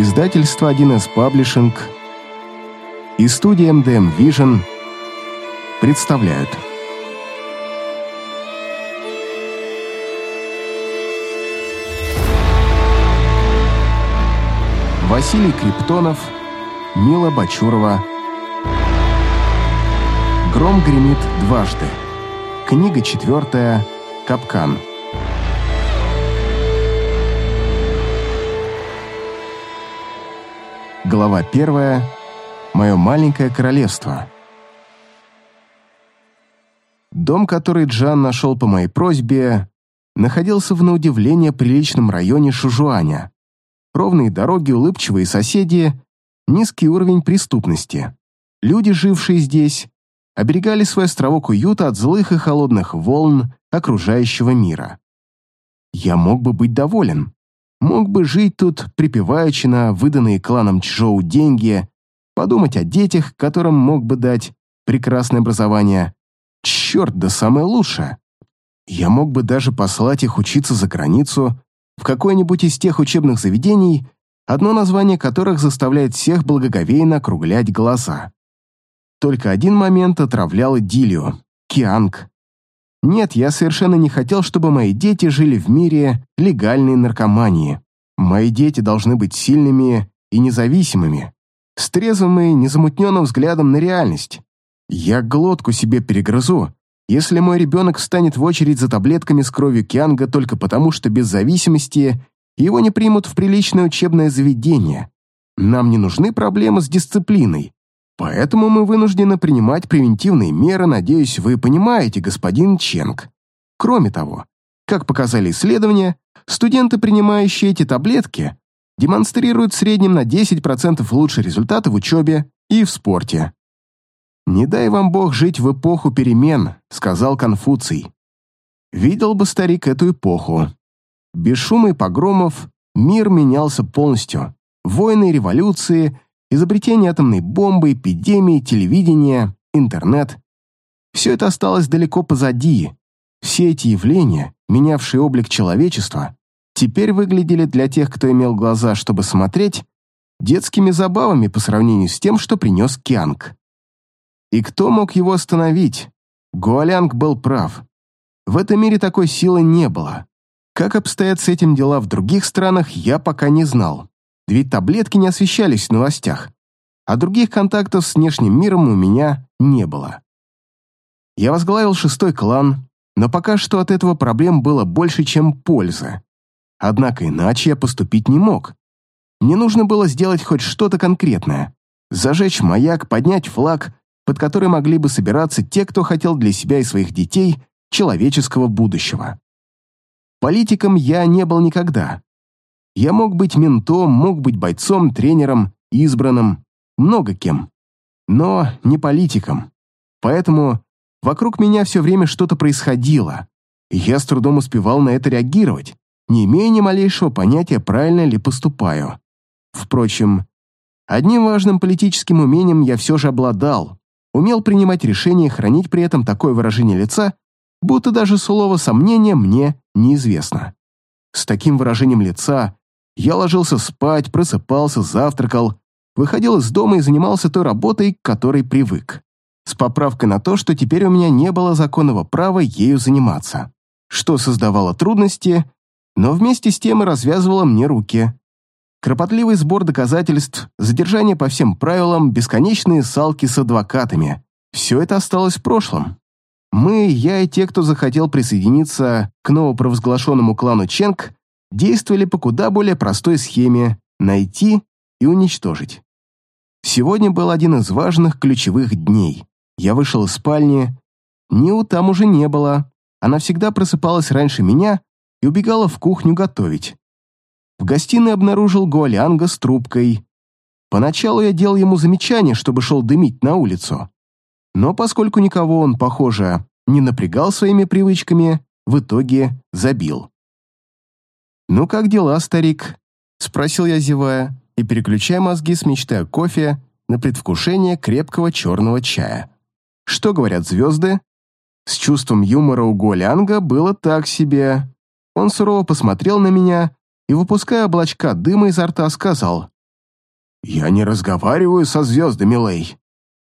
Издательство 1С Паблишинг и студия MDM Vision представляют Василий Криптонов, Мила Бачурова Гром гремит дважды. Книга четвертая. Капкан. Глава первая. Мое маленькое королевство. Дом, который Джан нашел по моей просьбе, находился в на удивление приличном районе Шужуаня. Ровные дороги, улыбчивые соседи, низкий уровень преступности. Люди, жившие здесь, оберегали свой островок уюта от злых и холодных волн окружающего мира. Я мог бы быть доволен. Мог бы жить тут, припеваючи на выданные кланом Чжоу деньги, подумать о детях, которым мог бы дать прекрасное образование. Черт, да самое лучшее. Я мог бы даже послать их учиться за границу, в какое-нибудь из тех учебных заведений, одно название которых заставляет всех благоговейно округлять глаза. Только один момент отравлял идиллию — Кианг. Нет, я совершенно не хотел, чтобы мои дети жили в мире легальной наркомании. Мои дети должны быть сильными и независимыми, с трезвым и незамутненным взглядом на реальность. Я глотку себе перегрызу, если мой ребенок встанет в очередь за таблетками с кровью Кианга только потому, что без зависимости его не примут в приличное учебное заведение. Нам не нужны проблемы с дисциплиной. Поэтому мы вынуждены принимать превентивные меры, надеюсь, вы понимаете, господин Ченг. Кроме того, как показали исследования, студенты, принимающие эти таблетки, демонстрируют в среднем на 10% лучше результаты в учебе и в спорте. «Не дай вам Бог жить в эпоху перемен», — сказал Конфуций. Видел бы старик эту эпоху. Без шума и погромов мир менялся полностью. Войны и революции — изобретение атомной бомбы, эпидемии, телевидения, интернет. Все это осталось далеко позади. Все эти явления, менявшие облик человечества, теперь выглядели для тех, кто имел глаза, чтобы смотреть, детскими забавами по сравнению с тем, что принес Кианг. И кто мог его остановить? Гуалянг был прав. В этом мире такой силы не было. Как обстоят с этим дела в других странах, я пока не знал ведь таблетки не освещались в новостях, а других контактов с внешним миром у меня не было. Я возглавил шестой клан, но пока что от этого проблем было больше, чем пользы. Однако иначе я поступить не мог. Мне нужно было сделать хоть что-то конкретное. Зажечь маяк, поднять флаг, под который могли бы собираться те, кто хотел для себя и своих детей человеческого будущего. Политиком я не был никогда, я мог быть ментом, мог быть бойцом, тренером, избранным, много кем. Но не политиком. Поэтому вокруг меня все время что-то происходило, и я с трудом успевал на это реагировать, не имея ни малейшего понятия, правильно ли поступаю. Впрочем, одним важным политическим умением я все же обладал, умел принимать решения и хранить при этом такое выражение лица, будто даже слово «сомнение» мне неизвестно. С таким выражением лица я ложился спать, просыпался, завтракал, выходил из дома и занимался той работой, к которой привык. С поправкой на то, что теперь у меня не было законного права ею заниматься, что создавало трудности, но вместе с тем и развязывало мне руки. Кропотливый сбор доказательств, задержание по всем правилам, бесконечные салки с адвокатами — все это осталось в прошлом. Мы, я и те, кто захотел присоединиться к новопровозглашенному клану Ченг, действовали по куда более простой схеме «найти и уничтожить». Сегодня был один из важных ключевых дней. Я вышел из спальни. Ниу там уже не было. Она всегда просыпалась раньше меня и убегала в кухню готовить. В гостиной обнаружил Гуалянга с трубкой. Поначалу я делал ему замечание, чтобы шел дымить на улицу. Но поскольку никого он, похоже, не напрягал своими привычками, в итоге забил. «Ну как дела, старик?» — спросил я, зевая, и переключая мозги с мечты о кофе на предвкушение крепкого черного чая. «Что говорят звезды?» С чувством юмора у Голянга было так себе. Он сурово посмотрел на меня и, выпуская облачка дыма изо рта, сказал, Я не разговариваю со звездами, Лей.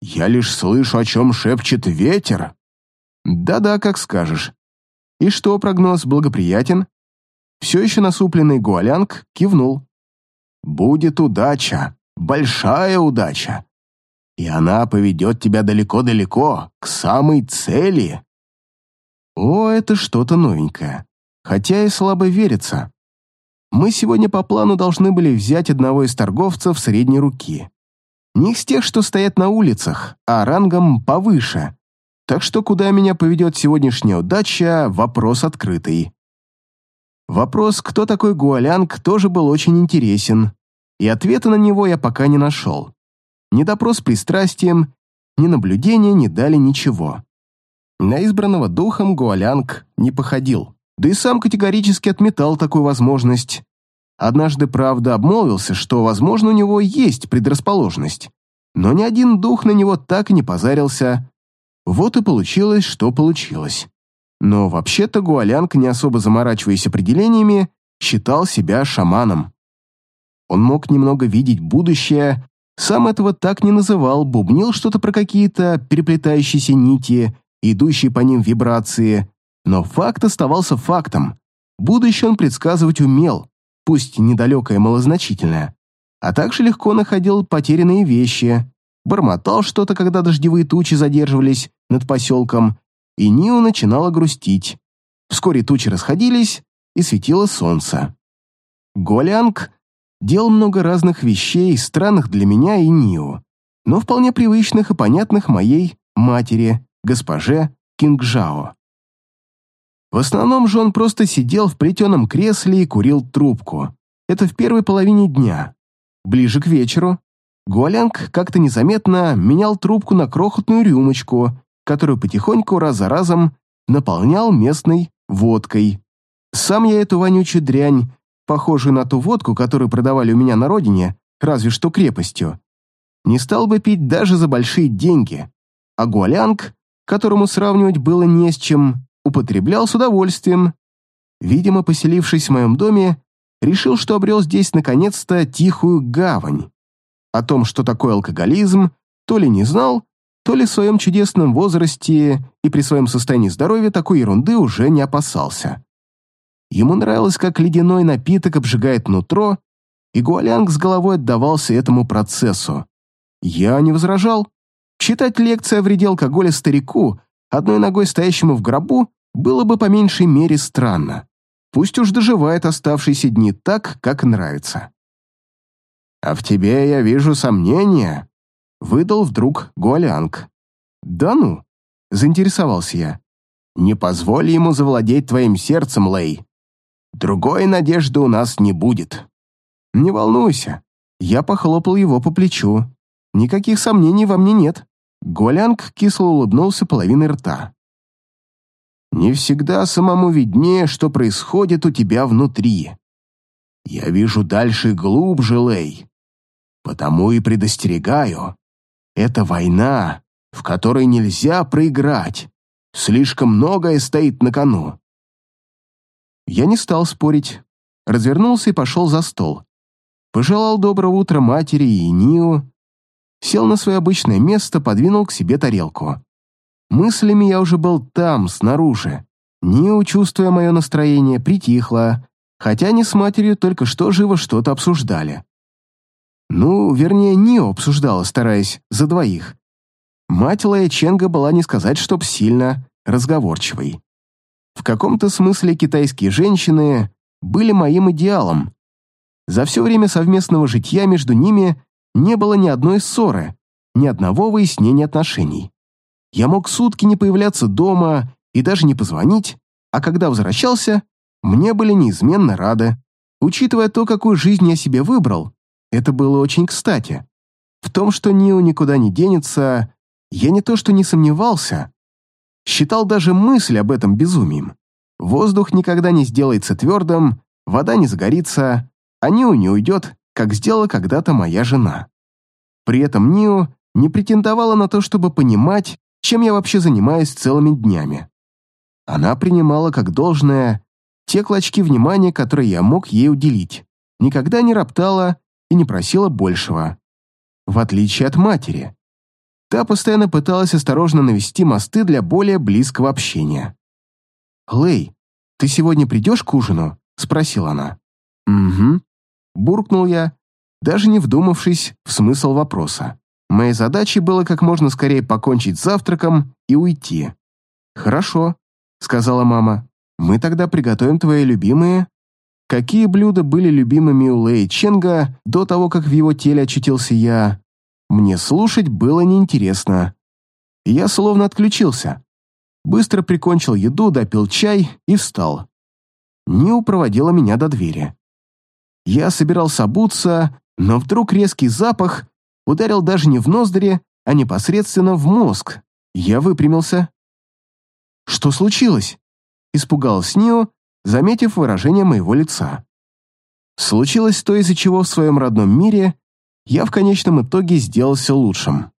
Я лишь слышу, о чем шепчет ветер. Да-да, как скажешь. И что, прогноз благоприятен? Все еще насупленный Гуалянг кивнул. Будет удача, большая удача. И она поведет тебя далеко-далеко, к самой цели. О, это что-то новенькое. Хотя и слабо верится. Мы сегодня по плану должны были взять одного из торговцев средней руки. Не из тех, что стоят на улицах, а рангом повыше. Так что куда меня поведет сегодняшняя удача, вопрос открытый. Вопрос, кто такой Гуалянг, тоже был очень интересен, и ответа на него я пока не нашел. Ни допрос пристрастием, ни наблюдения не дали ничего. На избранного духом Гуалянг не походил, да и сам категорически отметал такую возможность. Однажды, правда, обмолвился, что, возможно, у него есть предрасположенность. Но ни один дух на него так и не позарился. Вот и получилось, что получилось. Но вообще-то Гуалянг, не особо заморачиваясь определениями, считал себя шаманом. Он мог немного видеть будущее, сам этого так не называл, бубнил что-то про какие-то переплетающиеся нити, идущие по ним вибрации, но факт оставался фактом. Будущее он предсказывать умел, пусть недалекое и малозначительное, а также легко находил потерянные вещи, бормотал что-то, когда дождевые тучи задерживались над поселком, и Нио начинала грустить. Вскоре тучи расходились, и светило солнце. Голянг делал много разных вещей, странных для меня и Нио, но вполне привычных и понятных моей матери, госпоже Кингжао. В основном же он просто сидел в плетеном кресле и курил трубку. Это в первой половине дня. Ближе к вечеру Гуалянг как-то незаметно менял трубку на крохотную рюмочку, которую потихоньку раз за разом наполнял местной водкой. Сам я эту вонючую дрянь, похожую на ту водку, которую продавали у меня на родине, разве что крепостью, не стал бы пить даже за большие деньги. А Гуалянг, которому сравнивать было не с чем, употреблял с удовольствием. Видимо, поселившись в моем доме, решил, что обрел здесь наконец-то тихую гавань. О том, что такое алкоголизм, то ли не знал, то ли в своем чудесном возрасте и при своем состоянии здоровья такой ерунды уже не опасался. Ему нравилось, как ледяной напиток обжигает нутро, и Гуалянг с головой отдавался этому процессу. Я не возражал. Читать лекции о вреде алкоголя старику, одной ногой стоящему в гробу, было бы по меньшей мере странно. Пусть уж доживает оставшиеся дни так, как нравится. «А в тебе я вижу сомнения», — выдал вдруг Гуалянг. «Да ну?» — заинтересовался я. «Не позволь ему завладеть твоим сердцем, Лей. Другой надежды у нас не будет». «Не волнуйся». Я похлопал его по плечу. «Никаких сомнений во мне нет». Гуалянг кисло улыбнулся половиной рта. Не всегда самому виднее, что происходит у тебя внутри. Я вижу дальше глубже, Лей. Потому и предостерегаю. Это война, в которой нельзя проиграть. Слишком многое стоит на кону. Я не стал спорить. Развернулся и пошел за стол. Пожелал доброго утра матери и Нио. Сел на свое обычное место, подвинул к себе тарелку. Мыслями я уже был там, снаружи. Нио, чувствуя мое настроение, притихла, хотя они с матерью только что живо что-то обсуждали. Ну, вернее, Нио обсуждала, стараясь за двоих. Мать Лая Ченга была не сказать, чтоб сильно разговорчивой. В каком-то смысле китайские женщины были моим идеалом. За все время совместного житья между ними не было ни одной ссоры, ни одного выяснения отношений. Я мог сутки не появляться дома и даже не позвонить, а когда возвращался, мне были неизменно рады. Учитывая то, какую жизнь я себе выбрал, это было очень кстати. В том, что Нио никуда не денется, я не то что не сомневался, считал даже мысль об этом безумием. Воздух никогда не сделается твердым, вода не загорится, а Нио не уйдет, как сделала когда-то моя жена. При этом Нио не претендовала на то, чтобы понимать, чем я вообще занимаюсь целыми днями. Она принимала как должное те клочки внимания, которые я мог ей уделить, никогда не роптала и не просила большего. В отличие от матери. Та постоянно пыталась осторожно навести мосты для более близкого общения. «Лэй, ты сегодня придешь к ужину?» — спросила она. «Угу», — буркнул я, даже не вдумавшись в смысл вопроса. Моей задачей было как можно скорее покончить с завтраком и уйти. «Хорошо», — сказала мама. «Мы тогда приготовим твои любимые...» Какие блюда были любимыми у Лэй Ченга до того, как в его теле очутился я, мне слушать было неинтересно. Я словно отключился. Быстро прикончил еду, допил чай и встал. Ниу проводила меня до двери. Я собирался обуться, но вдруг резкий запах ударил даже не в ноздри, а непосредственно в мозг. Я выпрямился. «Что случилось?» Испугалась Нио, заметив выражение моего лица. Случилось то, из-за чего в своем родном мире я в конечном итоге сделался лучшим.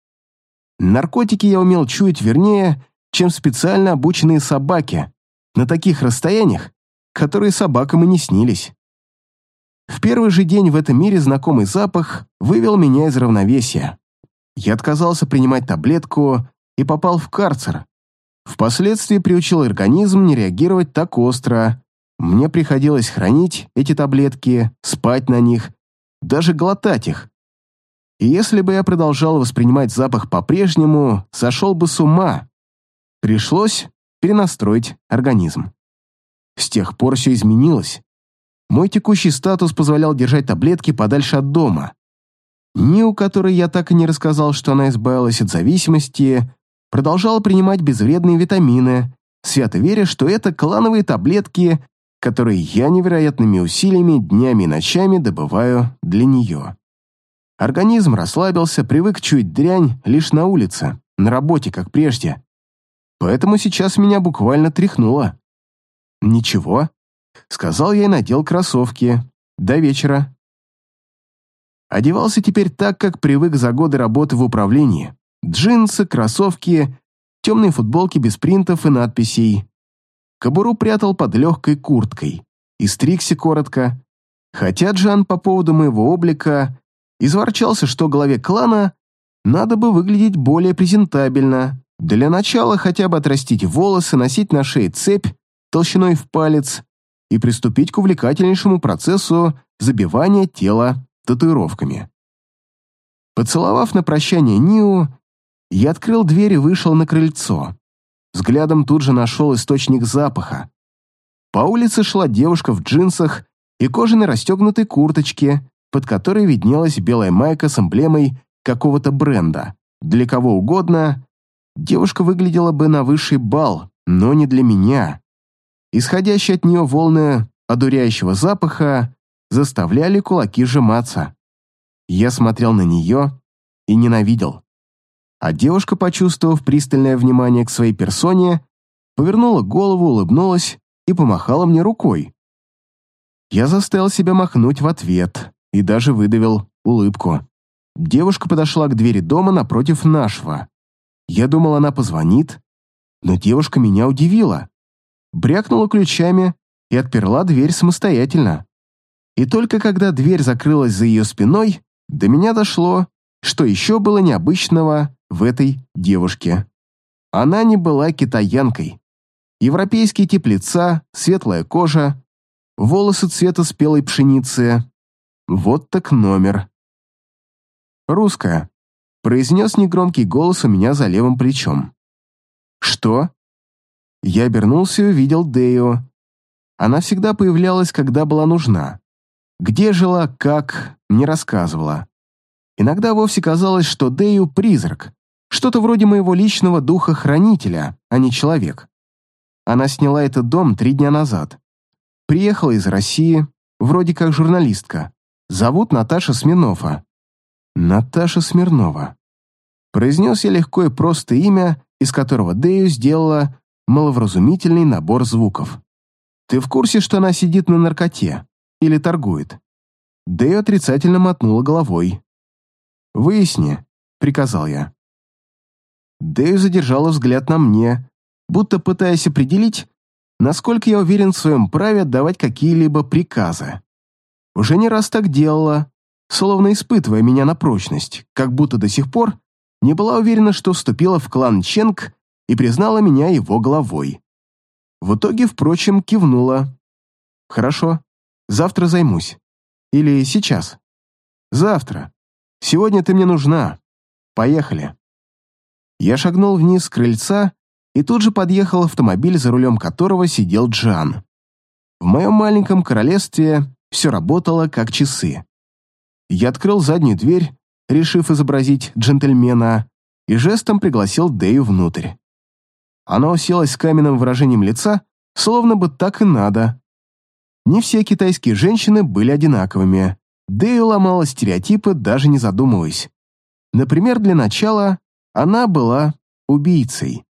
Наркотики я умел чуять вернее, чем специально обученные собаки, на таких расстояниях, которые собакам и не снились. В первый же день в этом мире знакомый запах вывел меня из равновесия. Я отказался принимать таблетку и попал в карцер. Впоследствии приучил организм не реагировать так остро. Мне приходилось хранить эти таблетки, спать на них, даже глотать их. И если бы я продолжал воспринимать запах по-прежнему, сошел бы с ума. Пришлось перенастроить организм. С тех пор все изменилось. Мой текущий статус позволял держать таблетки подальше от дома. Нил, которой я так и не рассказал, что она избавилась от зависимости, продолжала принимать безвредные витамины, свято веря, что это клановые таблетки, которые я невероятными усилиями днями и ночами добываю для нее. Организм расслабился, привык чуять дрянь лишь на улице, на работе, как прежде. Поэтому сейчас меня буквально тряхнуло. «Ничего», — сказал я и надел кроссовки. «До вечера». Одевался теперь так, как привык за годы работы в управлении. Джинсы, кроссовки, темные футболки без принтов и надписей. Кобуру прятал под легкой курткой и стригся коротко. Хотя Джан по поводу моего облика изворчался, что главе клана надо бы выглядеть более презентабельно. Для начала хотя бы отрастить волосы, носить на шее цепь толщиной в палец и приступить к увлекательнейшему процессу забивания тела татуировками. Поцеловав на прощание Ниу, я открыл дверь и вышел на крыльцо. Взглядом тут же нашел источник запаха. По улице шла девушка в джинсах и кожаной расстегнутой курточке, под которой виднелась белая майка с эмблемой какого-то бренда. Для кого угодно, девушка выглядела бы на высший бал, но не для меня. Исходящие от нее волны одуряющего запаха заставляли кулаки сжиматься. Я смотрел на нее и ненавидел. А девушка, почувствовав пристальное внимание к своей персоне, повернула голову, улыбнулась и помахала мне рукой. Я заставил себя махнуть в ответ и даже выдавил улыбку. Девушка подошла к двери дома напротив нашего. Я думал, она позвонит, но девушка меня удивила. Брякнула ключами и отперла дверь самостоятельно. И только когда дверь закрылась за ее спиной, до меня дошло, что еще было необычного в этой девушке. Она не была китаянкой. Европейский тип лица, светлая кожа, волосы цвета спелой пшеницы, вот так номер. «Русская», — произнес негромкий голос у меня за левым плечом. «Что?» Я обернулся и увидел Дею. Она всегда появлялась, когда была нужна. Где жила, как, не рассказывала. Иногда вовсе казалось, что Дею — призрак, что-то вроде моего личного духа-хранителя, а не человек. Она сняла этот дом три дня назад. Приехала из России, вроде как журналистка. Зовут Наташа Смирнова». «Наташа Смирнова». Произнес я легко и просто имя, из которого Дэю сделала маловразумительный набор звуков. «Ты в курсе, что она сидит на наркоте? Или торгует?» Дэю отрицательно мотнула головой. «Выясни», — приказал я. Дэю задержала взгляд на мне, будто пытаясь определить, насколько я уверен в своем праве отдавать какие-либо приказы. Уже не раз так делала, словно испытывая меня на прочность, как будто до сих пор не была уверена, что вступила в клан Ченг и признала меня его главой. В итоге, впрочем, кивнула. «Хорошо, завтра займусь. Или сейчас?» «Завтра. Сегодня ты мне нужна. Поехали». Я шагнул вниз с крыльца, и тут же подъехал автомобиль, за рулем которого сидел Джан. В моем маленьком королевстве все работало как часы. Я открыл заднюю дверь, решив изобразить джентльмена, и жестом пригласил Дэю внутрь. Она уселась с каменным выражением лица, словно бы так и надо. Не все китайские женщины были одинаковыми. Дэю ломала стереотипы, даже не задумываясь. Например, для начала она была убийцей.